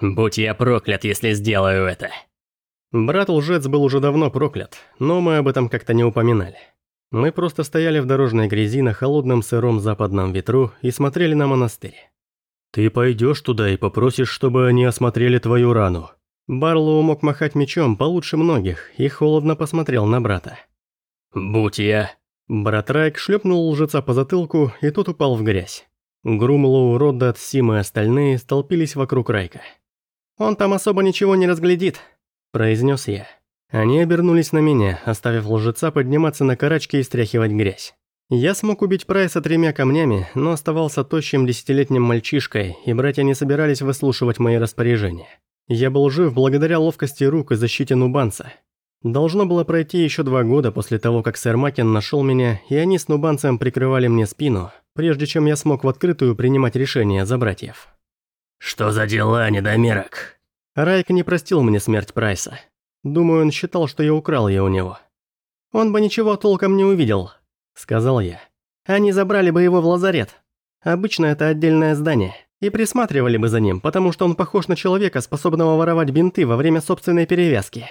Будь я проклят, если сделаю это. Брат-лжец был уже давно проклят, но мы об этом как-то не упоминали. Мы просто стояли в дорожной грязи на холодном сыром западном ветру и смотрели на монастырь. «Ты пойдешь туда и попросишь, чтобы они осмотрели твою рану». Барлоу мог махать мечом получше многих и холодно посмотрел на брата. «Будь я...» Брат Райк шлепнул лжеца по затылку, и тот упал в грязь. Грумлоу, Роддат, Сим и остальные столпились вокруг Райка. «Он там особо ничего не разглядит», – произнес я. Они обернулись на меня, оставив лжеца подниматься на карачки и стряхивать грязь. Я смог убить Прайса тремя камнями, но оставался тощим десятилетним мальчишкой, и братья не собирались выслушивать мои распоряжения. Я был жив благодаря ловкости рук и защите нубанца. Должно было пройти еще два года после того, как сэр Макин нашел меня, и они с нубанцем прикрывали мне спину, прежде чем я смог в открытую принимать решения за братьев. «Что за дела, недомерок?» Райк не простил мне смерть Прайса. Думаю, он считал, что я украл ее у него. «Он бы ничего толком не увидел», — сказал я. «Они забрали бы его в лазарет. Обычно это отдельное здание. И присматривали бы за ним, потому что он похож на человека, способного воровать бинты во время собственной перевязки».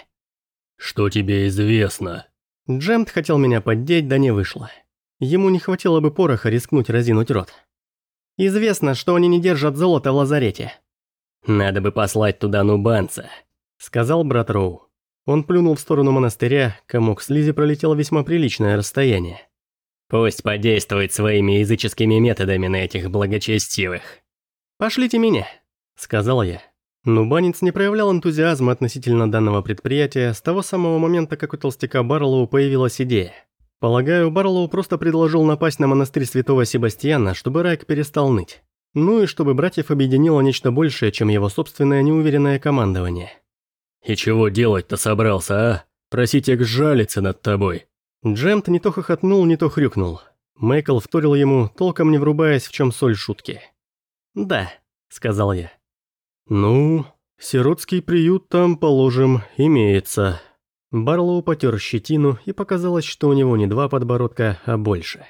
«Что тебе известно?» Джемт хотел меня поддеть, да не вышло. Ему не хватило бы пороха рискнуть разинуть рот. Известно, что они не держат золото в лазарете. Надо бы послать туда нубанца, сказал брат Роу. Он плюнул в сторону монастыря, комок слизи пролетел весьма приличное расстояние. Пусть подействует своими языческими методами на этих благочестивых. «Пошлите меня», — сказал я. Нубанец не проявлял энтузиазма относительно данного предприятия с того самого момента, как у толстяка Барлоу появилась идея. Полагаю, Барлоу просто предложил напасть на монастырь святого Себастьяна, чтобы Райк перестал ныть. Ну и чтобы братьев объединило нечто большее, чем его собственное неуверенное командование. «И чего делать-то собрался, а? Просить их жалиться над тобой». Джемт не то хохотнул, не то хрюкнул. Майкл вторил ему, толком не врубаясь, в чем соль шутки. «Да», — сказал я. «Ну, сиротский приют там, положим, имеется», Барлоу потер щетину, и показалось, что у него не два подбородка, а больше.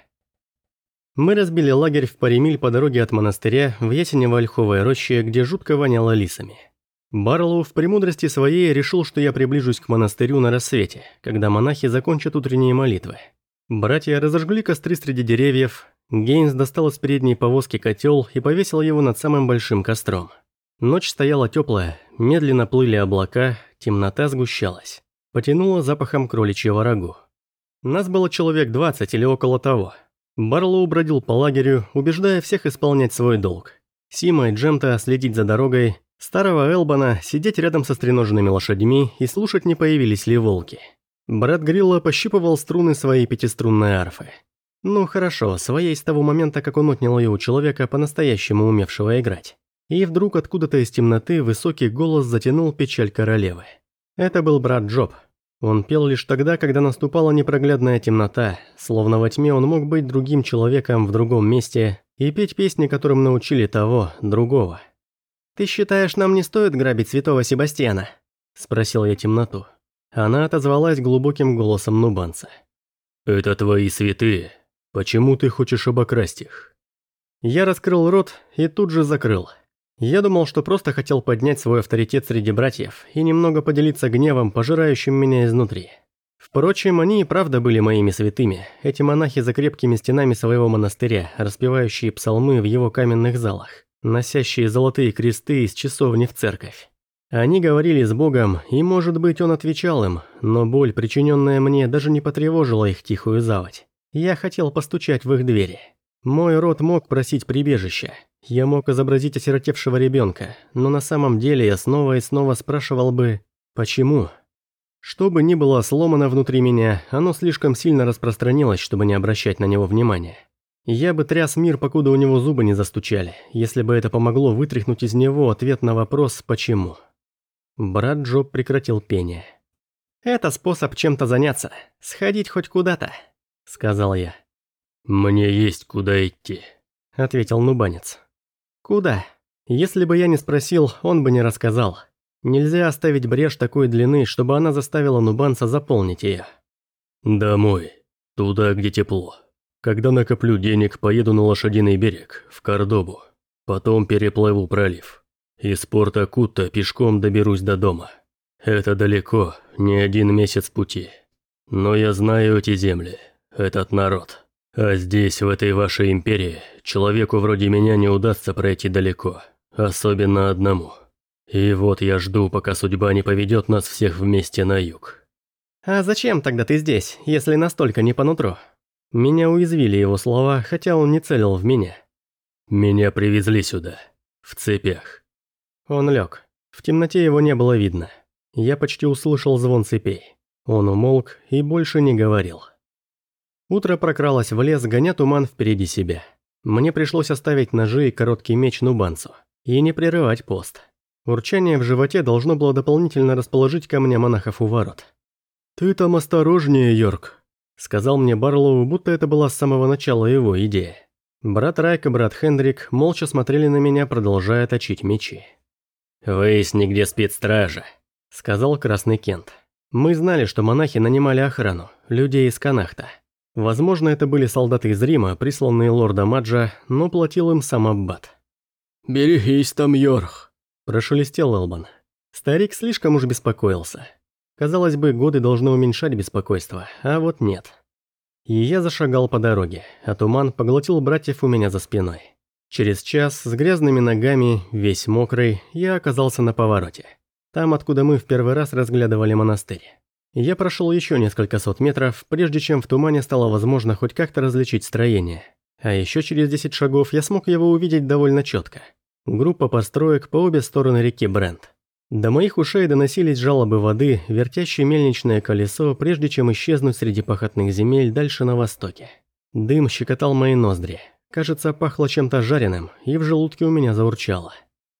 Мы разбили лагерь в паре миль по дороге от монастыря в ясенево-ольховой роще, где жутко воняло лисами. Барлоу в премудрости своей решил, что я приближусь к монастырю на рассвете, когда монахи закончат утренние молитвы. Братья разожгли костры среди деревьев, Гейнс достал из передней повозки котел и повесил его над самым большим костром. Ночь стояла теплая, медленно плыли облака, темнота сгущалась. Потянуло запахом кроличьего рагу. Нас было человек 20 или около того. Барлоу бродил по лагерю, убеждая всех исполнять свой долг. Сима и Джемта следить за дорогой, старого Элбана сидеть рядом со стреноженными лошадьми и слушать, не появились ли волки. Брат Грилла пощипывал струны своей пятиструнной арфы. Ну хорошо, своей с того момента, как он отнял ее у человека, по-настоящему умевшего играть. И вдруг откуда-то из темноты высокий голос затянул печаль королевы. Это был брат Джоб, он пел лишь тогда, когда наступала непроглядная темнота, словно во тьме он мог быть другим человеком в другом месте и петь песни, которым научили того, другого. «Ты считаешь, нам не стоит грабить святого Себастьяна?» – спросил я темноту. Она отозвалась глубоким голосом нубанца. «Это твои святые. Почему ты хочешь обокрасть их?» Я раскрыл рот и тут же закрыл – я думал, что просто хотел поднять свой авторитет среди братьев и немного поделиться гневом, пожирающим меня изнутри. Впрочем, они и правда были моими святыми, эти монахи за крепкими стенами своего монастыря, распевающие псалмы в его каменных залах, носящие золотые кресты из часовни в церковь. Они говорили с Богом, и, может быть, он отвечал им, но боль, причиненная мне, даже не потревожила их тихую заводь. Я хотел постучать в их двери. Мой род мог просить прибежища, я мог изобразить осиротевшего ребенка, но на самом деле я снова и снова спрашивал бы «почему?». Что бы ни было сломано внутри меня, оно слишком сильно распространилось, чтобы не обращать на него внимания. Я бы тряс мир, покуда у него зубы не застучали, если бы это помогло вытряхнуть из него ответ на вопрос «почему?». Брат Джоб прекратил пение. «Это способ чем-то заняться, сходить хоть куда-то», — сказал я. «Мне есть куда идти», — ответил нубанец. Куда? Если бы я не спросил, он бы не рассказал. Нельзя оставить брешь такой длины, чтобы она заставила нубанца заполнить ее. Домой. Туда, где тепло. Когда накоплю денег, поеду на лошадиный берег, в Кордобу. Потом переплыву пролив. Из порта Кутта пешком доберусь до дома. Это далеко, не один месяц пути. Но я знаю эти земли, этот народ. А здесь, в этой вашей империи, человеку вроде меня не удастся пройти далеко, особенно одному. И вот я жду, пока судьба не поведет нас всех вместе на юг. «А зачем тогда ты здесь, если настолько не по нутру?» Меня уязвили его слова, хотя он не целил в меня. «Меня привезли сюда, в цепях». Он лег. В темноте его не было видно. Я почти услышал звон цепей. Он умолк и больше не говорил. Утро прокралось в лес, гоня туман впереди себя. Мне пришлось оставить ножи и короткий меч Нубанцу. И не прерывать пост. Урчание в животе должно было дополнительно расположить ко мне монахов у ворот. «Ты там осторожнее, Йорк», — сказал мне Барлоу, будто это была с самого начала его идея. Брат Райк и брат Хендрик молча смотрели на меня, продолжая точить мечи. «Выясни, где спецстража», — сказал Красный Кент. Мы знали, что монахи нанимали охрану, людей из Канахта. Возможно, это были солдаты из Рима, присланные лорда Маджа, но платил им сам Аббат. «Берегись там, Йорх», – прошелестел Элбан. Старик слишком уж беспокоился. Казалось бы, годы должны уменьшать беспокойство, а вот нет. И я зашагал по дороге, а туман поглотил братьев у меня за спиной. Через час, с грязными ногами, весь мокрый, я оказался на повороте. Там, откуда мы в первый раз разглядывали монастырь. Я прошел еще несколько сот метров, прежде чем в тумане стало возможно хоть как-то различить строение. А еще через 10 шагов я смог его увидеть довольно четко. Группа построек по обе стороны реки Брент. До моих ушей доносились жалобы воды, вертящее мельничное колесо, прежде чем исчезнуть среди пахотных земель дальше на востоке. Дым щекотал мои ноздри. Кажется, пахло чем-то жареным, и в желудке у меня заурчало.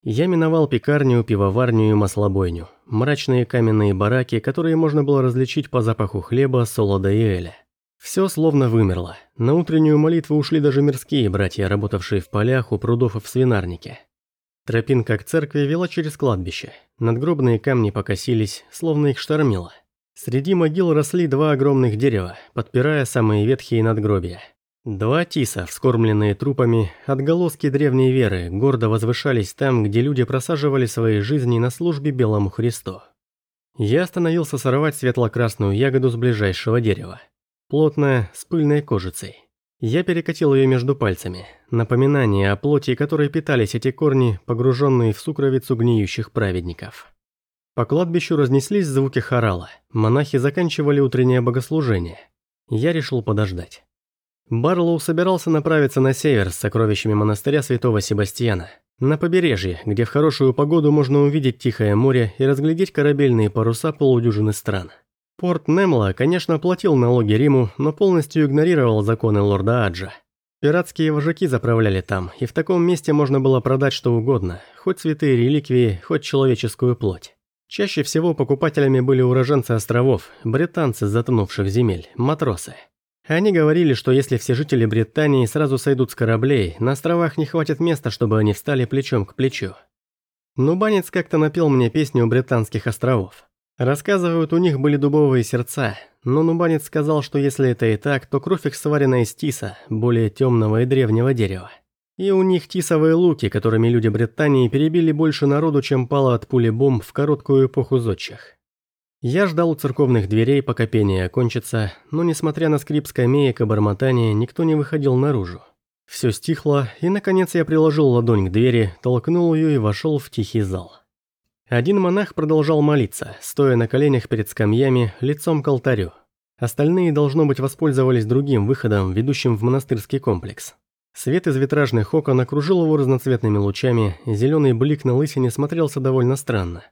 Я миновал пекарню, пивоварню и маслобойню. Мрачные каменные бараки, которые можно было различить по запаху хлеба, солода и эля. Все словно вымерло. На утреннюю молитву ушли даже мирские братья, работавшие в полях у прудов и в свинарнике. Тропинка к церкви вела через кладбище. Надгробные камни покосились, словно их штормило. Среди могил росли два огромных дерева, подпирая самые ветхие надгробия. Два тиса, вскормленные трупами, отголоски древней веры, гордо возвышались там, где люди просаживали свои жизни на службе Белому Христу. Я остановился сорвать светло-красную ягоду с ближайшего дерева. Плотная, с пыльной кожицей. Я перекатил ее между пальцами. Напоминание о плоти, которой питались эти корни, погруженные в сукровицу гниющих праведников. По кладбищу разнеслись звуки хорала. Монахи заканчивали утреннее богослужение. Я решил подождать. Барлоу собирался направиться на север с сокровищами монастыря святого Себастьяна. На побережье, где в хорошую погоду можно увидеть тихое море и разглядеть корабельные паруса полудюжины стран. Порт Немла, конечно, платил налоги Риму, но полностью игнорировал законы лорда Аджа. Пиратские вожаки заправляли там, и в таком месте можно было продать что угодно, хоть святые реликвии, хоть человеческую плоть. Чаще всего покупателями были уроженцы островов, британцы затонувших земель, матросы. Они говорили, что если все жители Британии сразу сойдут с кораблей, на островах не хватит места, чтобы они встали плечом к плечу. Нубанец как-то напел мне песню у британских островов. Рассказывают, у них были дубовые сердца, но Нубанец сказал, что если это и так, то кровь их сварена из тиса, более темного и древнего дерева. И у них тисовые луки, которыми люди Британии перебили больше народу, чем пало от пули бомб в короткую эпоху зодчих. Я ждал у церковных дверей, пока пение окончится, но несмотря на скрип скамеек и бормотание, никто не выходил наружу. Все стихло, и наконец я приложил ладонь к двери, толкнул ее и вошел в тихий зал. Один монах продолжал молиться, стоя на коленях перед скамьями, лицом к алтарю. Остальные, должно быть, воспользовались другим выходом, ведущим в монастырский комплекс. Свет из витражных окон окружил его разноцветными лучами, зеленый блик на лысине смотрелся довольно странно.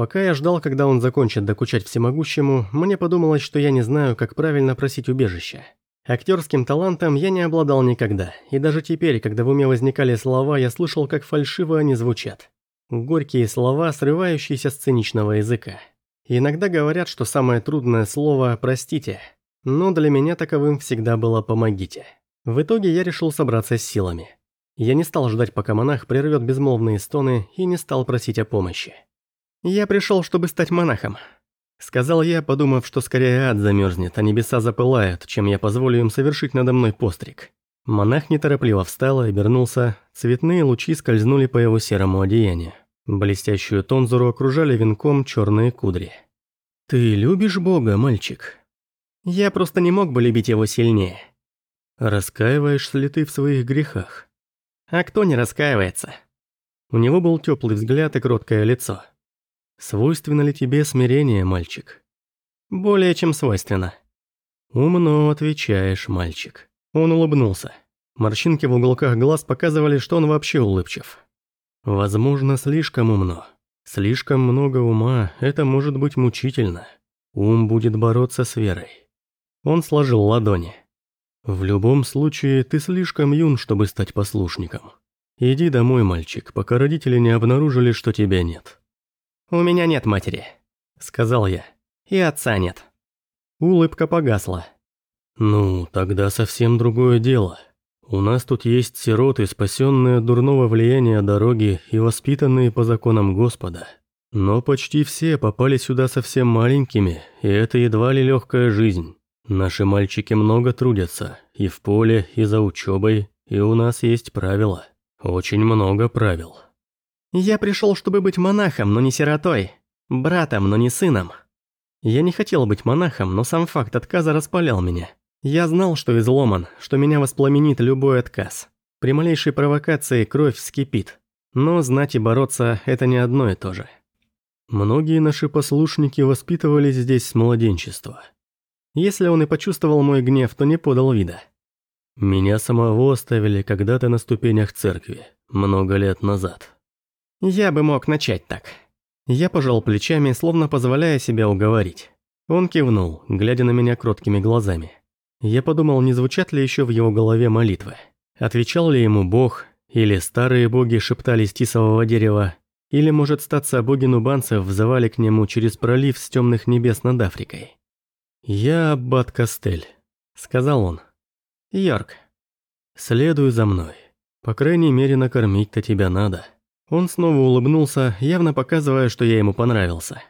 Пока я ждал, когда он закончит докучать всемогущему, мне подумалось, что я не знаю, как правильно просить убежища. Актерским талантом я не обладал никогда, и даже теперь, когда в уме возникали слова, я слышал, как фальшиво они звучат. Горькие слова, срывающиеся с циничного языка. Иногда говорят, что самое трудное слово «простите», но для меня таковым всегда было «помогите». В итоге я решил собраться с силами. Я не стал ждать, пока монах прервет безмолвные стоны и не стал просить о помощи. «Я пришел, чтобы стать монахом», — сказал я, подумав, что скорее ад замерзнет, а небеса запылают, чем я позволю им совершить надо мной постриг. Монах неторопливо встал и обернулся, цветные лучи скользнули по его серому одеянию. Блестящую тонзуру окружали венком черные кудри. «Ты любишь Бога, мальчик?» «Я просто не мог бы любить его сильнее». «Раскаиваешься ли ты в своих грехах?» «А кто не раскаивается?» У него был теплый взгляд и кроткое лицо. «Свойственно ли тебе смирение, мальчик?» «Более чем свойственно». «Умно отвечаешь, мальчик». Он улыбнулся. Морщинки в уголках глаз показывали, что он вообще улыбчив. Возможно, слишком умно. Слишком много ума – это может быть мучительно. Ум будет бороться с верой. Он сложил ладони. В любом случае, ты слишком юн, чтобы стать послушником. Иди домой, мальчик, пока родители не обнаружили, что тебя нет. «У меня нет матери», – сказал я. «И отца нет». Улыбка погасла. «Ну, тогда совсем другое дело. У нас тут есть сироты, спасенные от дурного влияния дороги и воспитанные по законам Господа. Но почти все попали сюда совсем маленькими, и это едва ли легкая жизнь. Наши мальчики много трудятся, и в поле, и за учебой, и у нас есть правила. Очень много правил. Я пришел, чтобы быть монахом, но не сиротой. Братом, но не сыном. Я не хотел быть монахом, но сам факт отказа распалял меня. Я знал, что изломан, что меня воспламенит любой отказ. При малейшей провокации кровь вскипит. Но знать и бороться – это не одно и то же. Многие наши послушники воспитывались здесь с младенчества. Если он и почувствовал мой гнев, то не подал вида. Меня самого оставили когда-то на ступенях церкви, много лет назад. Я бы мог начать так. Я пожал плечами, словно позволяя себя уговорить. Он кивнул, глядя на меня кроткими глазами. Я подумал, не звучат ли еще в его голове молитвы. Отвечал ли ему Бог, или старые боги шептались тисового дерева, или, может, статься боги нубанцев взывали к нему через пролив с темных небес над Африкой. «Я Аббат Костель», — сказал он. «Йорк, следуй за мной. По крайней мере, накормить-то тебя надо». Он снова улыбнулся, явно показывая, что я ему понравился.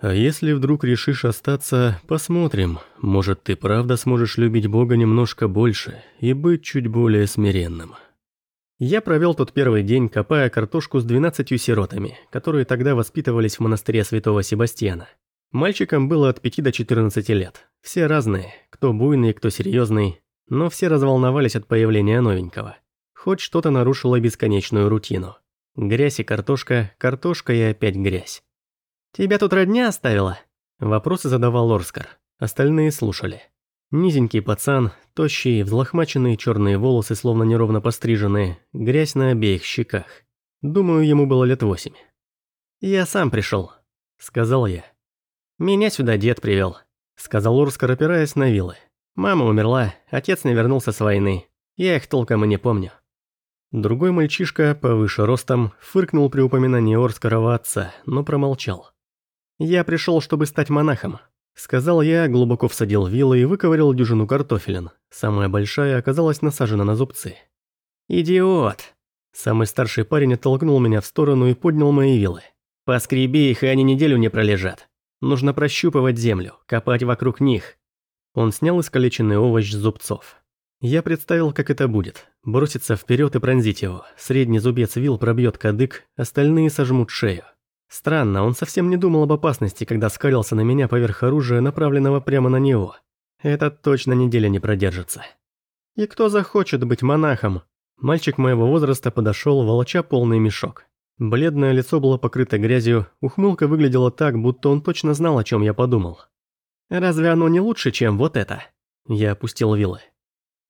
А если вдруг решишь остаться, посмотрим. Может, ты правда сможешь любить Бога немножко больше и быть чуть более смиренным. Я провел тот первый день, копая картошку с двенадцатью сиротами, которые тогда воспитывались в монастыре святого Себастьяна. Мальчикам было от 5 до 14 лет. Все разные, кто буйный, кто серьезный, но все разволновались от появления новенького. Хоть что-то нарушило бесконечную рутину. Грязь и картошка, картошка и опять грязь. «Тебя тут родня оставила?» Вопросы задавал Орскар. Остальные слушали. Низенький пацан, тощие, взлохмаченные черные волосы, словно неровно постриженные, грязь на обеих щеках. Думаю, ему было лет восемь. «Я сам пришел», — сказал я. «Меня сюда дед привел», — сказал Орскар, опираясь на вилы. «Мама умерла, отец не вернулся с войны. Я их толком и не помню». Другой мальчишка, повыше ростом, фыркнул при упоминании Орскарова отца, но промолчал. «Я пришел, чтобы стать монахом», — сказал я, глубоко всадил вилы и выковырял дюжину картофелин. Самая большая оказалась насажена на зубцы. «Идиот!» Самый старший парень оттолкнул меня в сторону и поднял мои вилы. «Поскреби их, и они неделю не пролежат. Нужно прощупывать землю, копать вокруг них». Он снял искалеченный овощ с зубцов. Я представил, как это будет. Броситься вперед и пронзить его. Средний зубец вил пробьет кадык, остальные сожмут шею. Странно, он совсем не думал об опасности, когда скалился на меня поверх оружия, направленного прямо на него. Этот точно неделя не продержится. И кто захочет быть монахом? Мальчик моего возраста подошел, волоча полный мешок. Бледное лицо было покрыто грязью, ухмылка выглядела так, будто он точно знал, о чем я подумал. «Разве оно не лучше, чем вот это?» Я опустил вилы.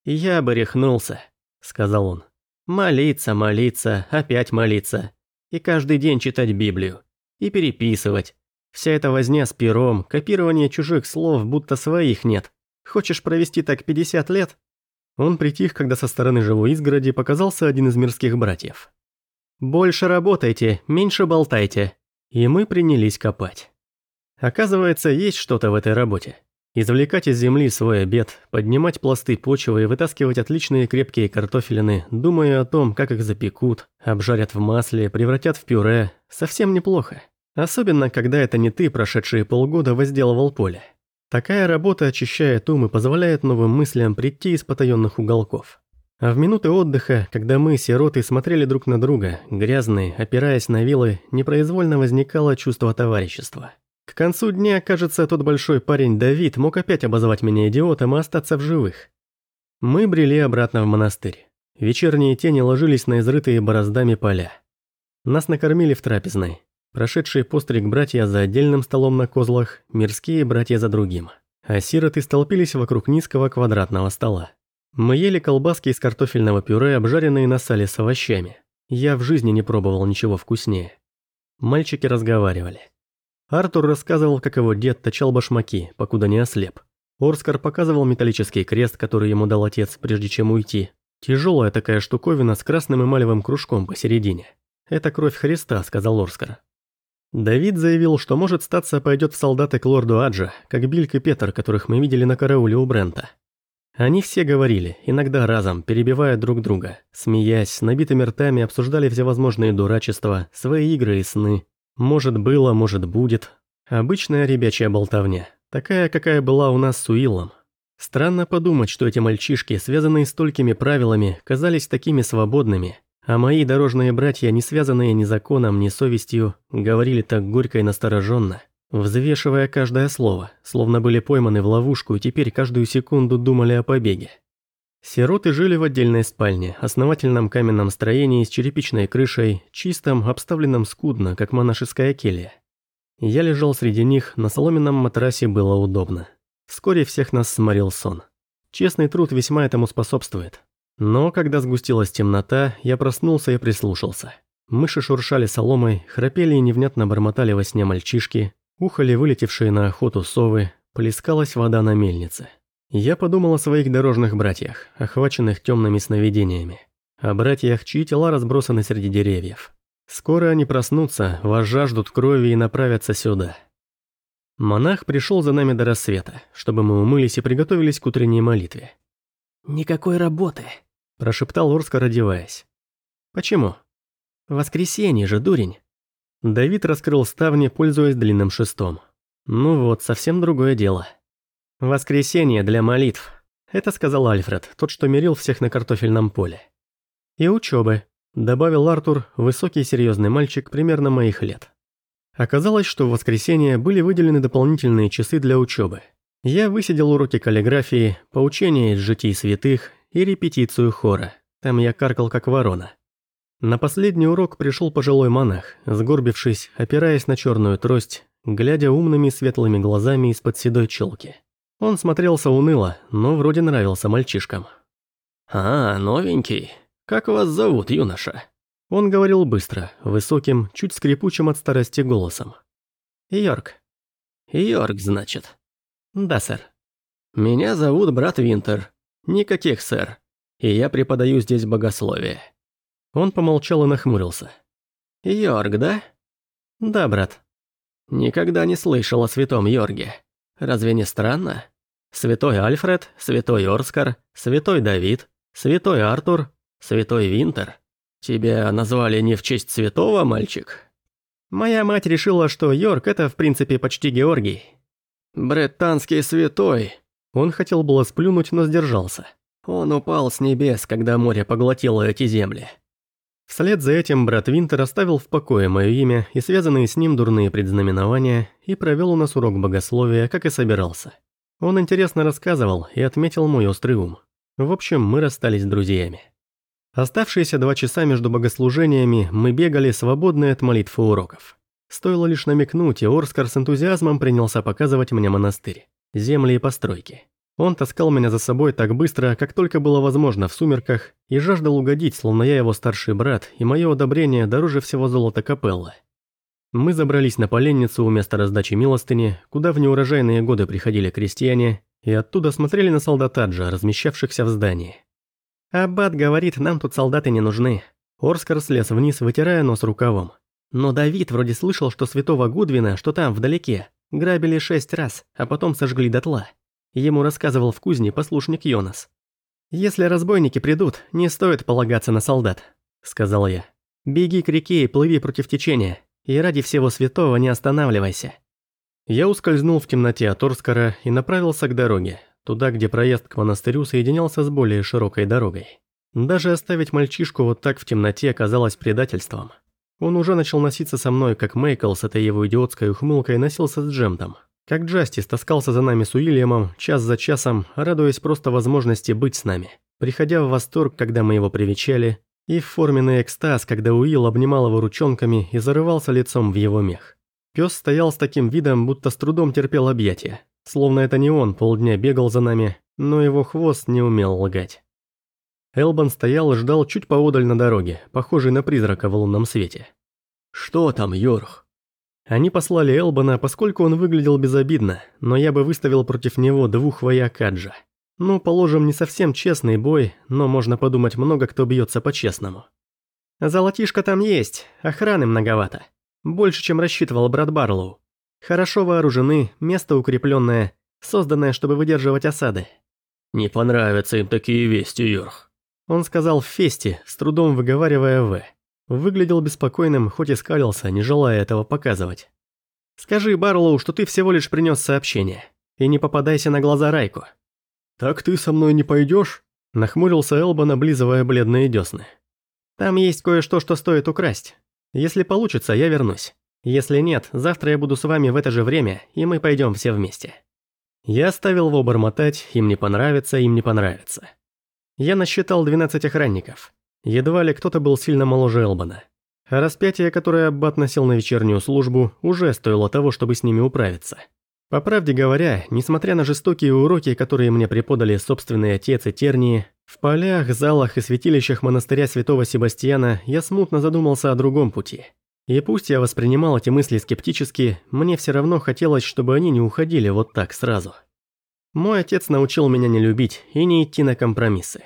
«Я бы рехнулся», — сказал он. «Молиться, молиться, опять молиться. И каждый день читать Библию и переписывать. Вся эта возня с пером, копирование чужих слов, будто своих нет. Хочешь провести так 50 лет? Он притих, когда со стороны живой изгороди показался один из мирских братьев. «Больше работайте, меньше болтайте». И мы принялись копать. Оказывается, есть что-то в этой работе. Извлекать из земли свой обед, поднимать пласты почвы и вытаскивать отличные крепкие картофелины, думая о том, как их запекут, обжарят в масле, превратят в пюре, совсем неплохо. Особенно, когда это не ты, прошедшие полгода, возделывал поле. Такая работа очищает ум и позволяет новым мыслям прийти из потаенных уголков. А в минуты отдыха, когда мы, сироты, смотрели друг на друга, грязные, опираясь на вилы, непроизвольно возникало чувство товарищества. К концу дня, кажется, тот большой парень Давид мог опять обозвать меня идиотом и остаться в живых. Мы брели обратно в монастырь. Вечерние тени ложились на изрытые бороздами поля. Нас накормили в трапезной. Прошедшие постриг братья за отдельным столом на козлах, мирские братья за другим. А сироты столпились вокруг низкого квадратного стола. Мы ели колбаски из картофельного пюре, обжаренные на сале с овощами. Я в жизни не пробовал ничего вкуснее. Мальчики разговаривали. Артур рассказывал, как его дед точал башмаки, покуда не ослеп. Орскар показывал металлический крест, который ему дал отец, прежде чем уйти. Тяжелая такая штуковина с красным эмалевым кружком посередине. «Это кровь Христа», — сказал Орскар. Давид заявил, что может статься пойдет в солдаты к лорду Аджа, как Бильк и Петр, которых мы видели на карауле у Брента. Они все говорили, иногда разом, перебивая друг друга, смеясь, набитыми ртами обсуждали всевозможные дурачества, свои игры и сны. Может было, может будет. Обычная ребячья болтовня, такая, какая была у нас с Уиллом. Странно подумать, что эти мальчишки, связанные столькими правилами, казались такими свободными, а мои дорожные братья, не связанные ни законом, ни совестью, говорили так горько и настороженно, взвешивая каждое слово, словно были пойманы в ловушку и теперь каждую секунду думали о побеге. Сироты жили в отдельной спальне, основательном каменном строении с черепичной крышей, чистом, обставленном скудно, как монашеская келья. Я лежал среди них, на соломенном матрасе было удобно. Вскоре всех нас сморил сон. Честный труд весьма этому способствует. Но когда сгустилась темнота, я проснулся и прислушался. Мыши шуршали соломой, храпели и невнятно бормотали во сне мальчишки, ухали вылетевшие на охоту совы, плескалась вода на мельнице. Я подумал о своих дорожных братьях, охваченных темными сновидениями. О братьях, чьи тела разбросаны среди деревьев. Скоро они проснутся, возжаждут крови и направятся сюда. Монах пришел за нами до рассвета, чтобы мы умылись и приготовились к утренней молитве. «Никакой работы», – прошептал Орскар, одеваясь. «Почему?» «Воскресенье же, дурень». Давид раскрыл ставни, пользуясь длинным шестом. «Ну вот, совсем другое дело». «Воскресенье для молитв», – это сказал Альфред, тот, что мерил всех на картофельном поле. «И учебы», – добавил Артур, высокий серьезный мальчик примерно моих лет. Оказалось, что в воскресенье были выделены дополнительные часы для учебы. Я высидел уроки каллиграфии, поучения из житий святых и репетицию хора. Там я каркал как ворона. На последний урок пришел пожилой монах, сгорбившись, опираясь на черную трость, глядя умными светлыми глазами из-под седой челки. Он смотрелся уныло, но вроде нравился мальчишкам. «А, новенький. Как вас зовут, юноша?» Он говорил быстро, высоким, чуть скрипучим от старости голосом. «Йорк». «Йорк, значит?» «Да, сэр». «Меня зовут брат Винтер. Никаких, сэр. И я преподаю здесь богословие». Он помолчал и нахмурился. «Йорк, да?» «Да, брат». «Никогда не слышал о святом Йорге. Разве не странно? Святой Альфред, святой Орскар, святой Давид, святой Артур, святой Винтер. Тебя назвали не в честь святого, мальчик? Моя мать решила, что Йорк это в принципе почти Георгий. Бреттанский святой. Он хотел было сплюнуть, но сдержался. Он упал с небес, когда море поглотило эти земли. Вслед за этим брат Винтер оставил в покое мое имя и связанные с ним дурные предзнаменования и провел у нас урок богословия, как и собирался. Он интересно рассказывал и отметил мой острый ум. В общем, мы расстались друзьями. Оставшиеся два часа между богослужениями мы бегали, свободные от молитв и уроков. Стоило лишь намекнуть, и Орскар с энтузиазмом принялся показывать мне монастырь, земли и постройки. Он таскал меня за собой так быстро, как только было возможно в сумерках, и жаждал угодить, словно я его старший брат, и мое одобрение дороже всего золота капелла. Мы забрались на поленницу у места раздачи милостыни, куда в неурожайные годы приходили крестьяне, и оттуда смотрели на солдат Аджа, размещавшихся в здании. «Аббат говорит, нам тут солдаты не нужны». Орскар слез вниз, вытирая нос рукавом. Но Давид вроде слышал, что святого Гудвина, что там, вдалеке, грабили шесть раз, а потом сожгли дотла. Ему рассказывал в кузне послушник Йонас. «Если разбойники придут, не стоит полагаться на солдат», — сказал я. «Беги к реке и плыви против течения, и ради всего святого не останавливайся». Я ускользнул в темноте от Орскара и направился к дороге, туда, где проезд к монастырю соединялся с более широкой дорогой. Даже оставить мальчишку вот так в темноте оказалось предательством. Он уже начал носиться со мной, как Мейкл с этой его идиотской ухмылкой носился с Джемтом. Как Джастис таскался за нами с Уильямом, час за часом, радуясь просто возможности быть с нами. Приходя в восторг, когда мы его привечали, и в форменный экстаз, когда Уилл обнимал его ручонками и зарывался лицом в его мех. Пес стоял с таким видом, будто с трудом терпел объятия. Словно это не он полдня бегал за нами, но его хвост не умел лгать. Элбан стоял и ждал чуть поодаль на дороге, похожий на призрака в лунном свете. «Что там, Йорх?» Они послали Элбана, поскольку он выглядел безобидно, но я бы выставил против него двух воякаджа. Ну, положим, не совсем честный бой, но можно подумать, много кто бьется по-честному. Золотишко там есть, охраны многовато. Больше, чем рассчитывал брат Барлоу. Хорошо вооружены, место укрепленное, созданное, чтобы выдерживать осады. Не понравятся им такие вести, Йорх. Он сказал в фесте, с трудом выговаривая «в». Выглядел беспокойным, хоть и скалился, не желая этого показывать. «Скажи Барлоу, что ты всего лишь принес сообщение. И не попадайся на глаза Райку. «Так ты со мной не пойдешь?» Нахмурился Элбан, облизывая бледные десны. «Там есть кое-что, что стоит украсть. Если получится, я вернусь. Если нет, завтра я буду с вами в это же время, и мы пойдем все вместе». Я оставил его бормотать, им не понравится, им не понравится. Я насчитал 12 охранников. Едва ли кто-то был сильно моложе Элбана. Распятие, которое Аббат носил на вечернюю службу, уже стоило того, чтобы с ними управиться. По правде говоря, несмотря на жестокие уроки, которые мне преподали собственный отец и тернии, в полях, залах и святилищах монастыря святого Себастьяна я смутно задумался о другом пути. И пусть я воспринимал эти мысли скептически, мне все равно хотелось, чтобы они не уходили вот так сразу. Мой отец научил меня не любить и не идти на компромиссы.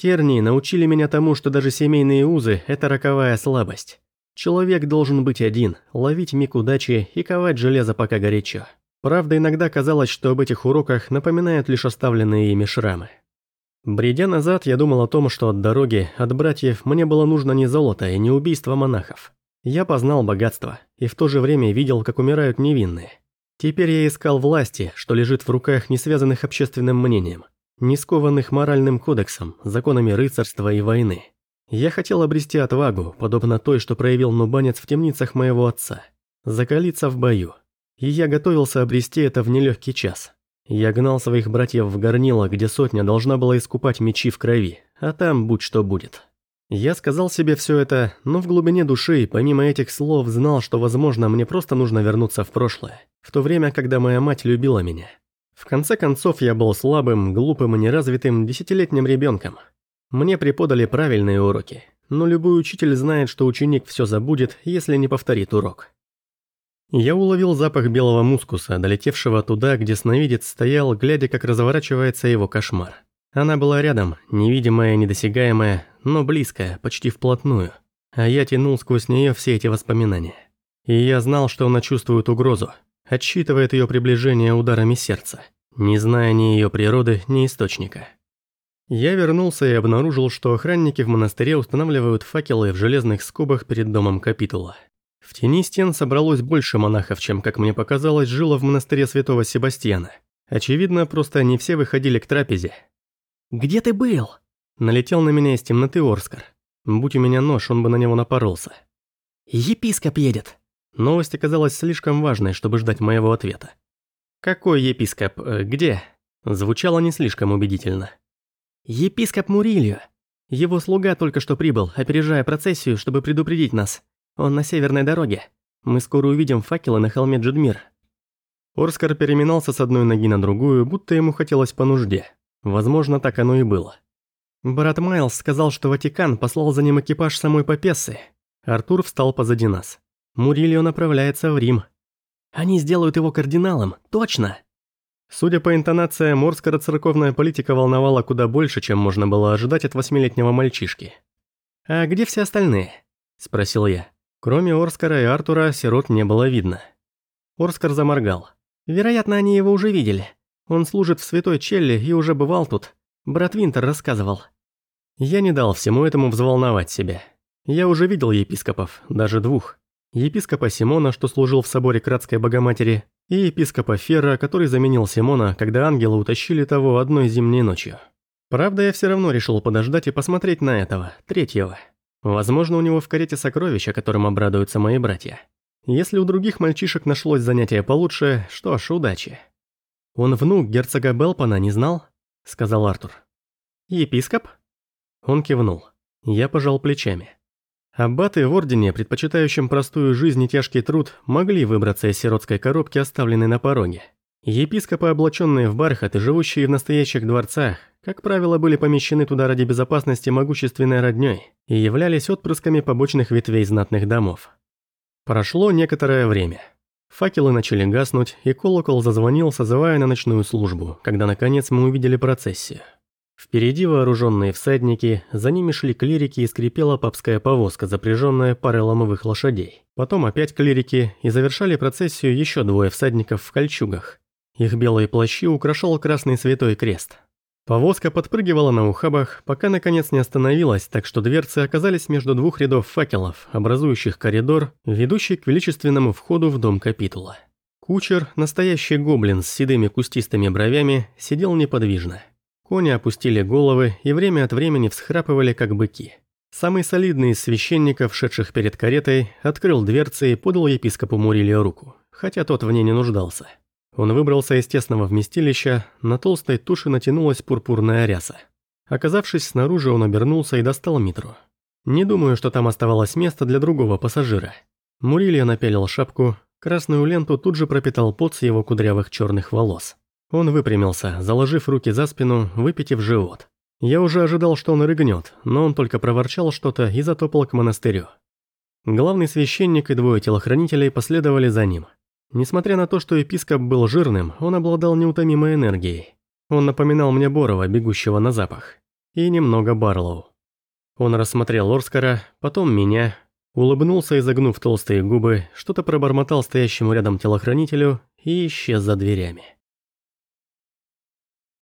Тернии научили меня тому, что даже семейные узы – это роковая слабость. Человек должен быть один, ловить миг удачи и ковать железо пока горячо. Правда, иногда казалось, что об этих уроках напоминают лишь оставленные ими шрамы. Бредя назад, я думал о том, что от дороги, от братьев, мне было нужно не золото и не убийство монахов. Я познал богатство, и в то же время видел, как умирают невинные. Теперь я искал власти, что лежит в руках не связанных общественным мнением, не скованных моральным кодексом, законами рыцарства и войны. Я хотел обрести отвагу, подобно той, что проявил нубанец в темницах моего отца. Закалиться в бою, и я готовился обрести это в нелегкий час. Я гнал своих братьев в горнило, где сотня должна была искупать мечи в крови, а там будь что будет. Я сказал себе все это, но в глубине души, помимо этих слов, знал, что, возможно, мне просто нужно вернуться в прошлое, в то время, когда моя мать любила меня. В конце концов, я был слабым, глупым и неразвитым десятилетним ребенком. Мне преподали правильные уроки, но любой учитель знает, что ученик все забудет, если не повторит урок. Я уловил запах белого мускуса, долетевшего туда, где сновидец стоял, глядя, как разворачивается его кошмар. Она была рядом, невидимая, недосягаемая, но близкая, почти вплотную. А я тянул сквозь нее все эти воспоминания. И я знал, что она чувствует угрозу, отсчитывает ее приближение ударами сердца, не зная ни ее природы, ни источника. Я вернулся и обнаружил, что охранники в монастыре устанавливают факелы в железных скобах перед домом капитула. В тени стен собралось больше монахов, чем, как мне показалось, жило в монастыре святого Себастьяна. Очевидно, просто они все выходили к трапезе. «Где ты был?» Налетел на меня из темноты Орскар. Будь у меня нож, он бы на него напоролся. «Епископ едет». Новость оказалась слишком важной, чтобы ждать моего ответа. «Какой епископ? Э, где?» Звучало не слишком убедительно. «Епископ Мурильо. Его слуга только что прибыл, опережая процессию, чтобы предупредить нас. Он на северной дороге. Мы скоро увидим факелы на холме Джудмир». Орскар переминался с одной ноги на другую, будто ему хотелось по нужде. Возможно, так оно и было. Брат Майлз сказал, что Ватикан послал за ним экипаж самой Папессы. Артур встал позади нас. Мурильо направляется в Рим. Они сделают его кардиналом, точно. Судя по интонациям, Орскара церковная политика волновала куда больше, чем можно было ожидать от восьмилетнего мальчишки. «А где все остальные?» – спросил я. Кроме Орскара и Артура, сирот не было видно. Орскар заморгал. Вероятно, они его уже видели. Он служит в Святой Челли и уже бывал тут. Брат Винтер рассказывал. Я не дал всему этому взволновать себя. Я уже видел епископов, даже двух. Епископа Симона, что служил в соборе Кратской Богоматери, и епископа Ферра, который заменил Симона, когда ангелы утащили того одной зимней ночью. Правда, я все равно решил подождать и посмотреть на этого, третьего. Возможно, у него в карете сокровища, которым обрадуются мои братья. Если у других мальчишек нашлось занятие получше, что ж, удачи. «Он внук герцога Белпана, не знал?» – сказал Артур. «Епископ?» Он кивнул. Я пожал плечами. Аббаты в Ордене, предпочитающим простую жизнь и тяжкий труд, могли выбраться из сиротской коробки, оставленной на пороге. Епископы, облаченные в бархат и живущие в настоящих дворцах, как правило, были помещены туда ради безопасности могущественной роднёй и являлись отпрысками побочных ветвей знатных домов. Прошло некоторое время. Факелы начали гаснуть, и колокол зазвонил, созывая на ночную службу, когда наконец мы увидели процессию. Впереди вооруженные всадники, за ними шли клирики и скрипела папская повозка, запряженная парой ломовых лошадей. Потом опять клирики, и завершали процессию еще двое всадников в кольчугах. Их белые плащи украшал красный святой крест. Повозка подпрыгивала на ухабах, пока наконец не остановилась, так что дверцы оказались между двух рядов факелов, образующих коридор, ведущий к величественному входу в дом капитула. Кучер, настоящий гоблин с седыми кустистыми бровями, сидел неподвижно. Кони опустили головы и время от времени всхрапывали, как быки. Самый солидный из священников, шедших перед каретой, открыл дверцы и подал епископу Мурилию руку, хотя тот в ней не нуждался. Он выбрался из тесного вместилища, на толстой туше натянулась пурпурная ряса. Оказавшись снаружи, он обернулся и достал Митру. Не думаю, что там оставалось место для другого пассажира. Мурилья напялил шапку, красную ленту тут же пропитал пот с его кудрявых черных волос. Он выпрямился, заложив руки за спину, выпитив живот. Я уже ожидал, что он рыгнет, но он только проворчал что-то и затопал к монастырю. Главный священник и двое телохранителей последовали за ним. Несмотря на то, что епископ был жирным, он обладал неутомимой энергией. Он напоминал мне Борова, бегущего на запах. И немного Барлоу. Он рассмотрел Орскара, потом меня, улыбнулся, изогнув толстые губы, что-то пробормотал стоящему рядом телохранителю и исчез за дверями.